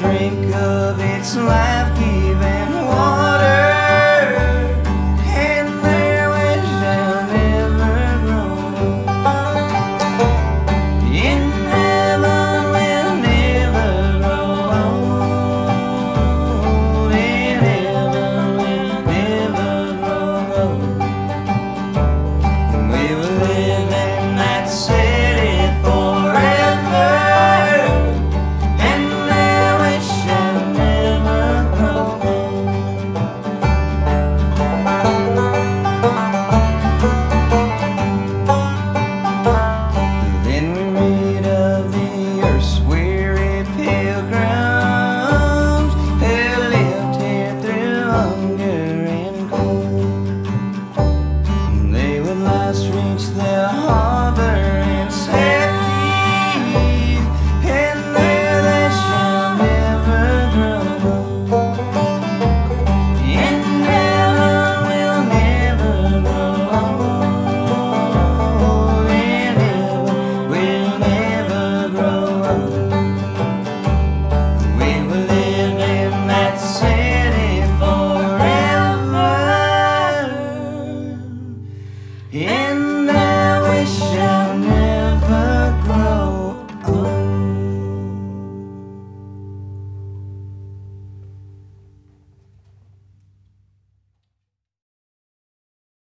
drink of its life-giving.